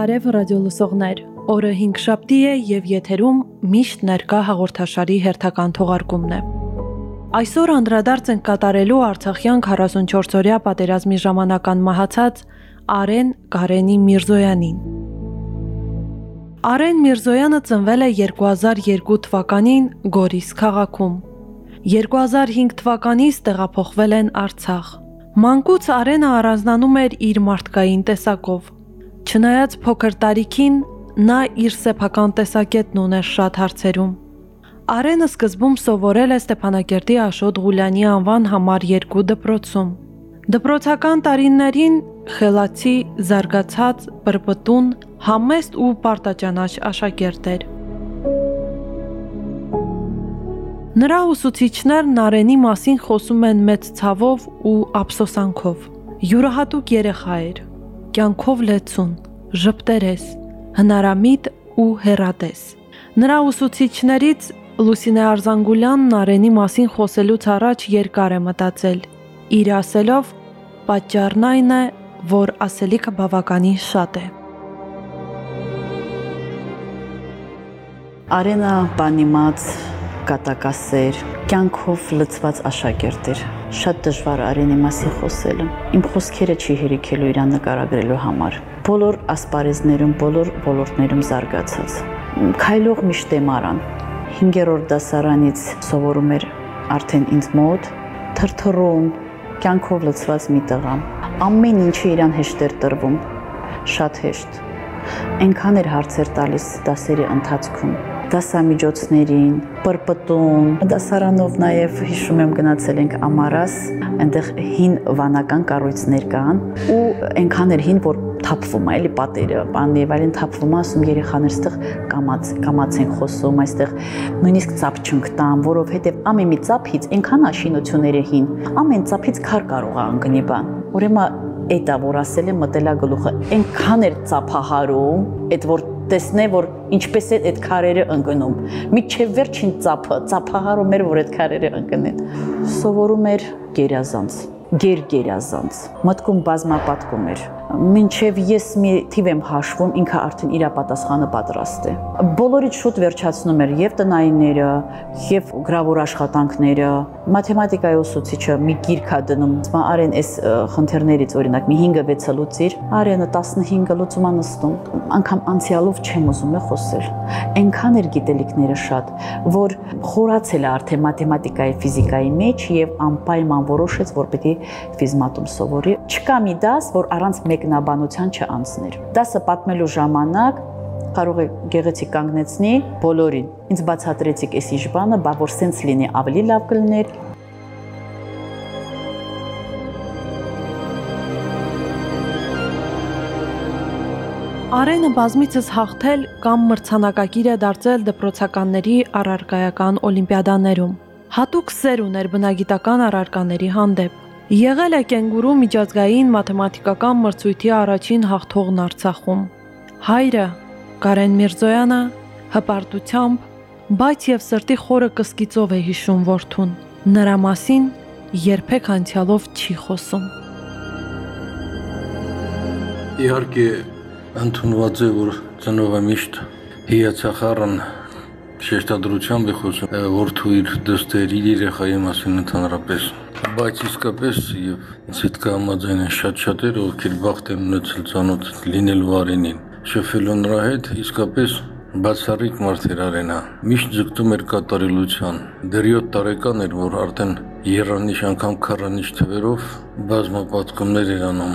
Բարև ռադիոլսողներ։ Օրը 5 շաբթի է եւ եթերում միշտ ներկա հաղորդաշարի հերթական թողարկումն է։ Այսօր անդրադարձ ենք կատարելու Արցախյան 44-օրյա պատերազմի ժամանական մահացած Արեն Կարենի Միրզոյանին։ Արեն Միրզոյանը ծնվել է 2002 թվականին Գորիս քաղաքում։ 2005 թվականից տեղափոխվել են Արցախ։ Մանկուց Արենը առանձնանում էր իր մարդկային տեսակով Չնայած փոքր տարիքին նա իր սեփական տեսակետն ուներ շատ հարցերում։ Արենը սկզբում սովորել է Ստեփանակերտի Աշոտ Ղուլյանի անվան համար 2 դպրոցում։ Դպրոցական տարիներին խելացի, զարգացած, պրպտուն, համեստ ու պարտաճանաչ աշակերտ էր։ Նրա ուսուցիչներն Արենի մասին խոսում են մեծ ցավով ու ափսոսանքով։ Յուրահատուկ երեխա էր կյանքով լեցուն, ժպտերես, հնարամիտ ու հերատես։ Նրա ուսուցիչներից Լուսինե Արզանգուլյանն Արենի մասին խոսելուց առաջ երկար է մտածել։ Իր ասելով, պատճառն այն է, որ ասելիքը բավականին շատ է։ Արենա բանիմաց կատակասեր, կյանքով լծված աշակերտ էր շատ դժվար Արենի մասին խոսելը։ Իմ խոսքերը չի հերիքելու իրան նկարագրելու համար։ Բոլոր ասպարեզներում, բոլոր ոլորտներում զարգացած։ Քայլող միշտ եմ արան։ 5-րդ դասարանից սովորում էր արդեն ինձ մոտ, թրթռում, կյանքով լցված մի տղա։ Ամեն ինչը իրան հեշտ էր տրվում, շատ հեշտ։ Այնքան էր հարցեր տալիս դասերի ընթացքում դասամիջոցներին, պրպտում։ Դասարանով նաև հիշում եմ գնացել ենք Ամարաս, այնտեղ հին վանական կառույցներ կան ու այնքան էր հին, որ թափվում է, էլի պատերը, բան եւ այլն թափվում է, ասում երեխաներ ստեղ կամած կամած են խոսում, այստեղ նույնիսկ ծափ չընկտան, որովհետեւ ամեն մի ծափից այնքան աշինությունները հին, ամեն ծափից քար կարող է ընկնի բան։ Ուրեմն էտա որ ասել եմ մտելա գլուխը այնքան էր ծափահարում այդ որ տեսնե որ ինչպես է այդ քարերը ընկնում միջև վերջին ծափը ծափահարում էր որ այդ քարերը ընկնեն սովորում էր գերազանց գեր-գերազանց։ Մտքում բազմապատկում էր։ Մինչև ես մի թիվ եմ հաշվում, ինքը արդեն իր պատասխանը պատրաստ է։ Բոլորից շուտ վերջացնում էր եւ տնայինները, եւ գրավոր աշխատանքները։ Մաթեմատիկայի ուսուցիչը մի գիրք է դնում, ասում արեն այս խնդիրներից օրինակ մի 5-6-ը լուծիր, արենը 15-ը լուծումա նստում։ Անկամ անցյալով չեմ ուզում է խոսել։ Այնքան էր գիտելիքները շատ, որ խորացել է արդեն մաթեմատիկայի, ֆիզիկայի մեջ եւ անպայման որոշեց, որ պետք է ֆիզմատում սովորի։ Չկա մի դաս, որ առանց մեկնաբանության չանցներ։ Դասը պատմելու ժամանակ կարող է գեղեցիկ կանգնեցնի բոլորին։ Ինձ բացատրեցիք այս իշխանը, բա որ սենց լինի ավելի լավ կլներ։ Արենը բազմիցս հաղթել կամ մրցանակակիր է դարձել դպրոցականների առարկայական օլիմպիադաներում։ Հատուկ սեր ուներ բնագիտական առարկաների հանդեպ։ Եղել է կենգուրու միջազգային մաթեմատիկական մրցույթի առաջին հաղթողն Արցախում։ Հայրը Կարեն Միրզոյանը հպարտությամբ, բայց եւ սրտի խորը կսկիծով է հիշում որդուն։ Նրա մասին երբեք անցյալով չի խոսում։ Իհարկե ընդունված է, որ ծնողը միշտ հիացախառն շեշտադրությամբ է խոսում որդու իր դստերի երեխայի մասին ընդհանրապես բայց իսկապես եւ ինձ հետ կհամաձայն են շատ շատեր, ովքեր բախտ են ունեցել ցանոթ լինելու արենին։ Շփվելու նրա հետ իսկապես բացառիկ մարդ էր արենա։ Միշտ ձգտում էր կատարելության։ Դեռ 7 տարեկան էր, որ արդեն երանիշ անգամ 40 թվերով բազմապատկումներ էր անում։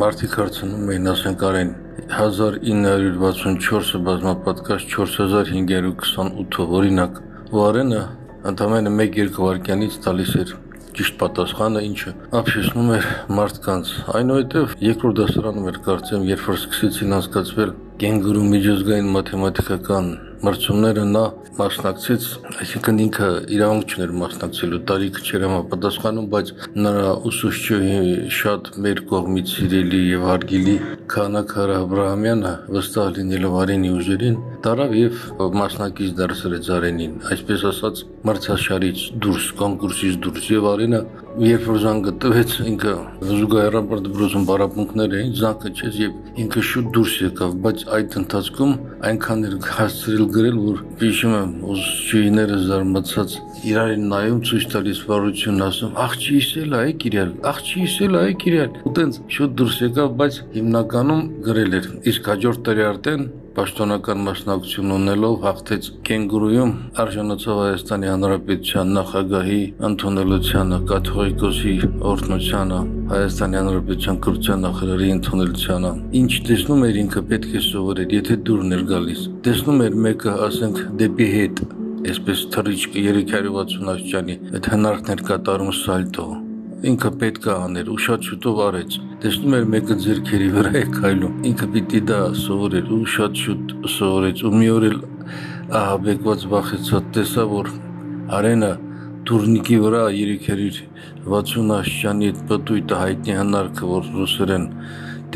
Մարդիկ հարցնում էին, ասենք արեն 1964-ը բազմապատկած 4528 օրինակ ու Արենը ընդամենը 1-2 վայրկյանից տալիս էր ճիշտ պատասխանը, ինչը ապշեցնում էր մարդկանց։ Այնուհետև երկրորդ դասարանում էր կարծեմ, երբ որ սկսեցին անցկացվել կենգուրու միջազգային մաթեմատիկական մրցումները նա մասնակցեց, այսինքն ինքը իրավունք չուներ մասնակցելու, տարիքը չէր համապատասխանում, բայց նրա ուսուցչուհի շատ մեր կողմից սիրելի եւ հարգելի Քանաքար Աբրահամյանը վստահ լինելով Արենի ուժերին, տարավ եւ մասնակից դարձրեց Արենին, այսպես ասած, մրցաշարից դուրս, կոնկուրսից դուրս եւ Արենը երբ որ զանգը տվեց, ինքը զուգահեռաբար դպրոցում բարապունքներ էին, զանգը չես եւ ինքը շուտ դուրս եկավ, բայց այդ ընթացքում այնքան էր հասցրել գրել, որ հիշում եմ ուսուցիչները զարմացած իրարին նայում ցույց տալիս վարություն ասում, աղջի իսել է Կիրիալ, աղջի իսել է Կիրիալ։ Ու տենց շուտ դուրս եկավ, բայց հիմնականում գրել էր։ Իսկ հաջորդ տարի արդեն պաշտոնական մասնակցություն ունելով հաղթեց կենգուրուում արժանացավ Հայաստանի Հանրապետության նախագահի ընդունելությանը, կաթողիկոսի օրհնությանը, Հայաստանի Հանրապետության կրթության նախարարի ընդունելությանը։ Ինչ տեսնում էր ինքը պետք է սովորեր, եթե դուրն էր գալիս։ Տեսնում էր մեկը, ասենք, դեպի հետ, այսպես թռիչք 360 աստիճանի, այդ հնարքներ կատարում սալտո ինքը պետք է աներ ու շատ շուտով արեց։ Տեսնում էր մեկը ձերքերի վրա է քայլում։ Ինքը պիտի դա սովորեր ու շատ շուտ սովորեց ու մի օր էլ ահաբեկված վախեցած տեսա որ արենը տուրնիկի վրա երիքերիր 60 աշճանի այդ պտույտը հայտնի հնարքը որ ռուսերեն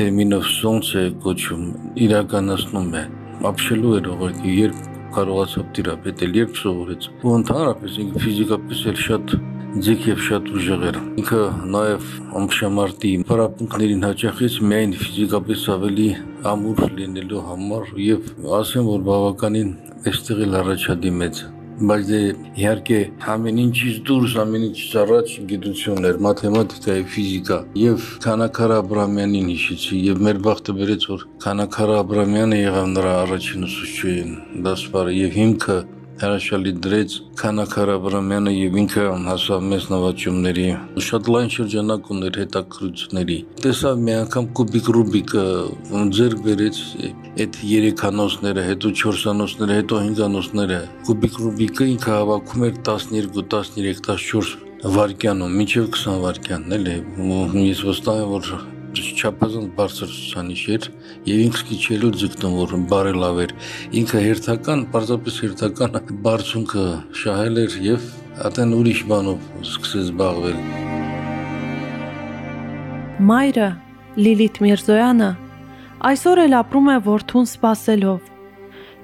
տերմինով սոնց է կոչում իրականացնում է ապշելու էր ուղղակի երբ կարողացավ տիրապետել երբ սովորեց ու ընդհանրապես ինքը ֆիզիկապես էլ շատ ձիգ եւ շատ ուժեղ էր։ Ինքը նաեւ ամշամարտի պարապմունքներին հաճախեց միայն ֆիզիկապես ավելի ամուր լինելու համար եւ ասեմ որ բավականին այստեղ էլ առաջադիմեց բայց դե իհարկե ամեն ինչից դուրս ամեն ինչից առաջ գիտությունն էր մաթեմատիկա եւ ֆիզիկա եւ Քանաքար Աբրամյանին հիշեցի եւ մեր բախտը բերեց որ Քանաքար Աբրամյանը եղավ նրա առաջին ուսուցչուհին դասվարը եւ հիմքը հրաշալի դրեց Քանաքար Աբրամյանը եւ ինքը հասավ մեծ նվաճումների շատ լայն շրջանակ ուներ հետաքրությունների տեսավ մի անգամ կուբիկ ռուբիկը ձեր բերեց այդ 3 անոցները հետո 4 անոցները հետո 5 անոցները կուբիկ ռուբիկը ինքը հավաքում էր 12 13 14 վարկյանում մինչև 20 վարկյանն էլ է ես վստահ եմ որ չափազանց բարձր ցուցանիշ էր եւ ինքը քիչերով ձգտնորում բարելավ էր ինքը հերթական պարզապես հերթական բարձունքը շահել էր եւ ատեն ուրիշ բանով սկսեց զբաղվել Մայրը Լիլիթ Միրզոյանը այսօր էլ ապրում է ворթուն սпасելով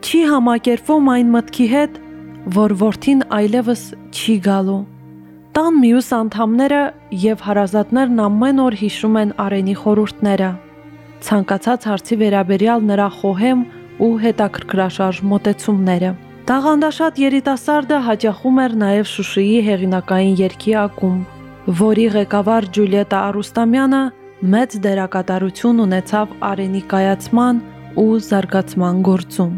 չի համակերպվում այն մտքի հետ որ ворթին այլևս չի գալու Տան մյուս անդամները եւ հարազատներն ամեն օր հիշում են Արենի խորհուրդները։ Ցանկացած հարցի վերաբերյալ նրա խոհեմ ու հետաքրքրաշարժ մոտեցումները։ Տաղանդաշատ երիտասարդը հաջախում էր նաև Շուշիի հեղինակային երկի ակում, որի ղեկավար Ջուլիետա Արուստամյանը մեծ դերակատարություն ունեցավ Արենի կայացման ու զարգացման գործում։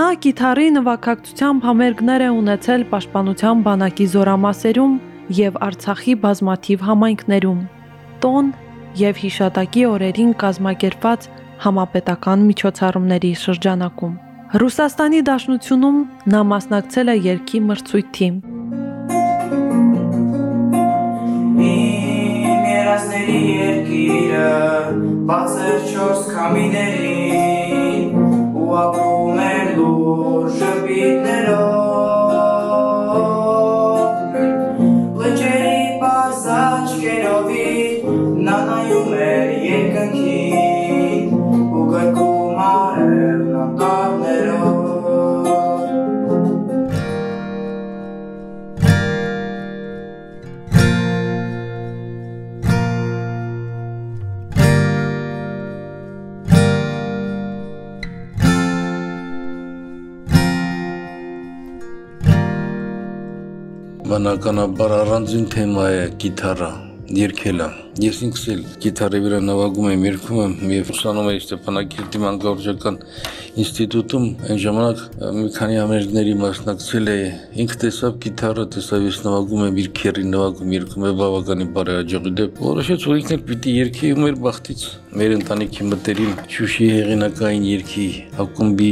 Նա գիտարի նվագակցությամբ համերգներ է ունեցել Պաշտպանության բանակի զորամասերում եւ Արցախի բազմաթիվ համայնքներում, տոն եւ հիշատակի օրերին կազմակերպված համապետական միջոցառումների շրջանակում։ Ռուսաստանի Դաշնությունում նա մասնակցել է երկի մրցույթի։ Իմ երազների երկիրը բացեր 4 քամիներին ու ապրում են լուր ժպիտներով Բնականաբար առանձին թեմա է գիտարը, երկելը։ Ես ինքս էլ գիտարի վրա նվագում եմ, երգում եմ եւ ուսանում եմ Ստեփանակերտի մանկավարժական ինստիտուտում այն ժամանակ մի քանի ամերիկների մասնակցել է ինքը տեսավ գիտարը տեսավ ես նվագում եմ իր քերի նվագում երգում եմ բավականին բարեհաջողի դեպ որոշեց որ ինքն էլ պիտի երգի ու մեր բախտից մեր ընտանիքի մտերիմ Շուշի հեղինակային երգի ակումբի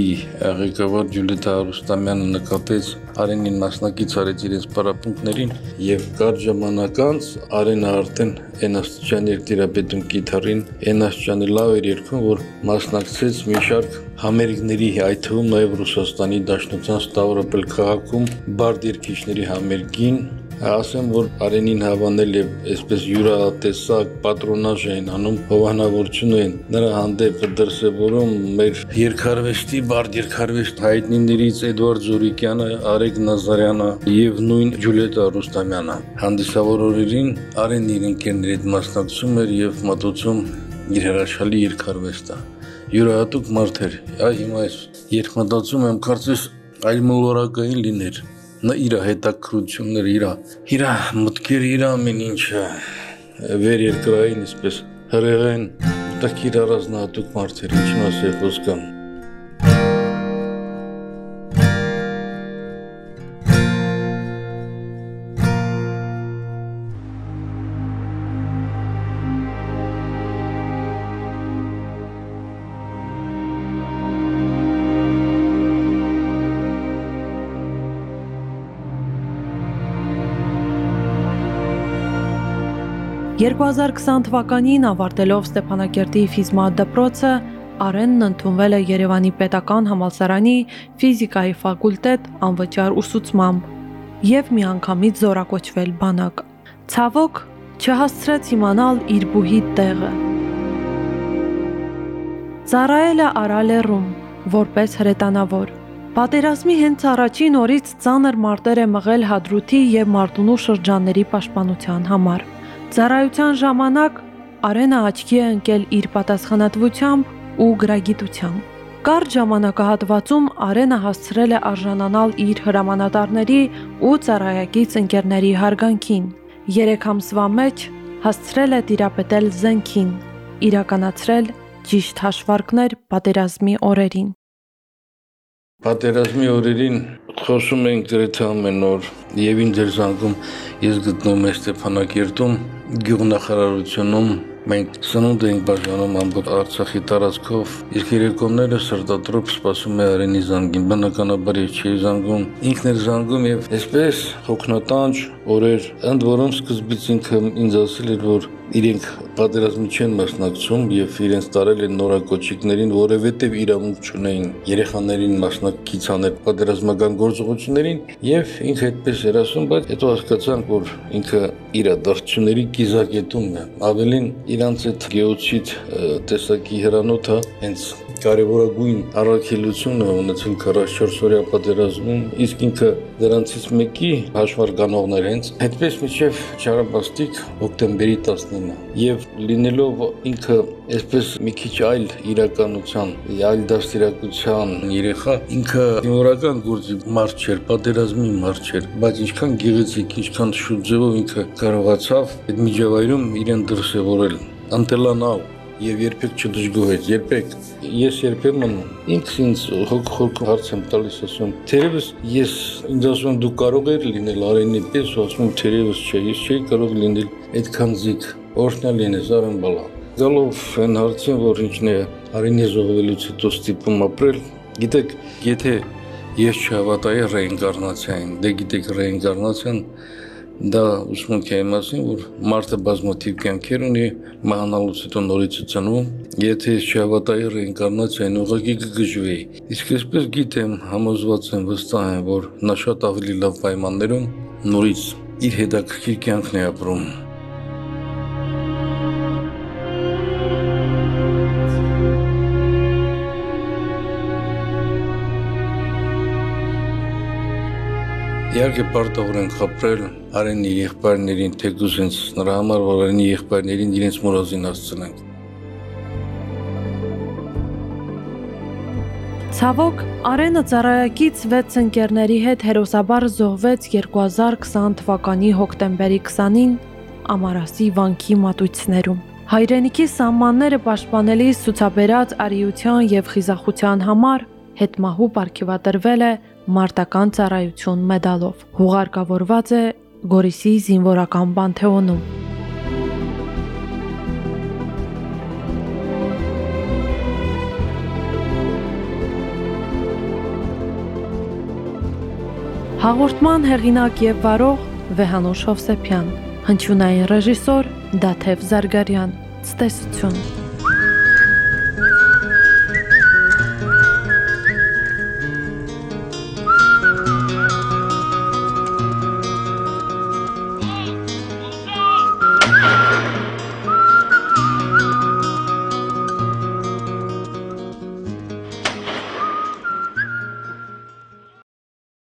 ղեկավար Ջուլիետա Արուստամյանը նկատեց Արենին մասնակից արեց իրենց պարապմունքներին եւ կար ժամանակ անց Արենը արդեն այն աստիճան երգերապետում գիտարին, այն աստիճանի լավ էր երգում, որ մասնակցեց մի շարք համերգների, այդ թվում նաև Ռուսաստանի Դաշնության Ստավրոպոլ քաղաքում բարդ երգիչների համերգին ասեմ, որ Արենին հավանել եւ այսպես յուրատեսակ պատրոնաժ են անում, հովանավորություն են նրա հանդեպ դրսևորում մեր երկարվեստի բարդ երկարվեստ հայտնիներից Էդվարդ Զուրիկյանը, Արեգ Նազարյանը եւ նույն Ջուլիետա Ռուստամյանը։ Հանդիսավոր օրերին Արենն իր ընկերների հետ մասնակցում էր եւ մտածում իր հրաշալի երկարվեստը։ Յուրահատուկ մարդ էր։ Այ հիմա այս երբ մտածում եմ, կարծես այլ մոլորակային լիներ նա իր հետաքրությունները, իր իր մտքերը, իր ամեն ինչը վեր երկրային, այսպես հրեղեն, տակիր առանձնահատուկ մարդեր, ինչ մասը խոսքան։ « 2020 թվականին ավարտելով Ստեփանակերտի ֆիզմա դպրոցը Արենն ընդունվել է Երևանի Պետական համալսարանի ֆիզիկայի ֆակուլտետ անվճար ուսուցմամբ եւ միանգամից զորակոչվել բանակ։ Ցավոք չհասցրեց իմանալ իր բուհի տեղը։ Ծառայելը Արալերում որպես հրետանավոր։ Պատերազմի հենց առաջին օրից ծանր մարտեր է մղել Հադրութի եւ Մարտունու շրջանների պաշտպանության համար։ Ծառայության ժամանակ Արենը աչքի է ընկել իր պատասխանատվությամբ ու գրագիտությամբ։ Կարճ ժամանակահատվածում Արենը հասցրել է արժանանալ իր հրամանատարների ու ծառայակից ընկերների հարգանքին։ 3 ամսվա մեջ հասցրել է տիրապետել զենքին, իրականացրել ճիշտ հաշվարկներ պատերազմի օրերին։ Պատերազմի օրերին խոսում ենք գրեթե ամեն օր եւ ինձ էր զանգում ես գտնվում եմ Ստեփանակերտում գյուղնախարարությունում մենք սնունդ ենք բաժանում ամբողջ Արցախի տարածքով իսկ երեկոները սրտատրոփ սպասում է արենի զանգին բնականաբար ես չի զանգում ինքն էր զանգում եւ այսպես հոգնատանջ օրեր ընդ որում սկզբից ինքը ինձ ասել էր որ իրենք պատերազմի չեն մասնակցում եւ իրենց տարել են նորակոչիկներին, որովհետեւ իրավունք չունեին երեխաներին մասնակից անել պատերազմական գործողություններին եւ ինքը այդպես էր ասում, բայց հետո հասկացանք, որ ինքը իր դարձությունների կիզակետումն է։ Ավելին իրանց այդ գեոցիդ տեսակի հրանոթը հենց կարևորագույն առաքելությունը ունեցել 44-օրյա պատերազմում, իսկ ինքը դրանցից մեկի հաշվարկանողներ հենց այդպես միջև չարաբաստիկ հոկտեմբերի 19-ը եւ լինելով ինքը այսպես մի քիչ այլ իրականության, այլ դաստիարակության երեխա, ինքը դիմորական գործի մարդ չէր, պատերազմի մարդ չէր, բայց ինչքան գեղեցիկ, ինչքան շուտ ձևով ինքը կարողացավ այդ միջավայրում իրեն դրսևորել, ընտելանալ եւ երբեք չդժգոհեց, երբեք ես երբեմն ինքս ինձ հոգ-հոգ հարց եմ տալիս ասում, թերևս ես ինձ ասում դու կարող ես լինել արենի պես, ասում թերևս չէ, ես չէի կարող լինել այդքան զիգ, օրհնյալ լինես արեն բալա։ Գալով այն հարցին, որ ինչն է արենի զոհվելուց հետո ստիպում ապրել, գիտեք, եթե ես չհավատայի ռեինկարնացիային, դե գիտեք ռեինկարնացիան Դա ուսմունք է իմացին, որ մարդը բազմաթիվ կյանքեր ունի, մահանալուց հետո նորից է ծնվում։ Եթե ես չհավատայի ռեինկարնացիային, ուղղակի կգժվեի։ Իսկ այսպես գիտեմ, համոզված եմ, վստահ եմ, որ նա շատ ավելի լավ պայմաններում նորից իր հետաքրքիր կյանքն է ապրում։ Իհարկե պարտավոր ենք խփրել արենի եղբայրներին, թեկուզ հենց նրա համար, որ արենի եղբայրներին իրենց մորազին հասցնենք։ Ցավոք, Արենը ծառայակից 6 ընկերների հետ հերոսաբար զոհվեց 2020 թվականի հոկտեմբերի 20-ին Ամարասի վանքի մատույցներում։ Հայրենիքի սահմանները պաշտպանելիս ցուցաբերած արիության եւ խիզախության համար հետմահու ապարքիվատրվել է մարտական ծառայություն մեդալով։ Հուղարկավորված է Գորիսի զինվորական բանթեոնում։ Հաղորդման հեղինակ եւ վարող Վեհանուշ Հովսեփյան, հնչյունային ռեժիսոր Դաթև Զարգարյան, ցտեսություն։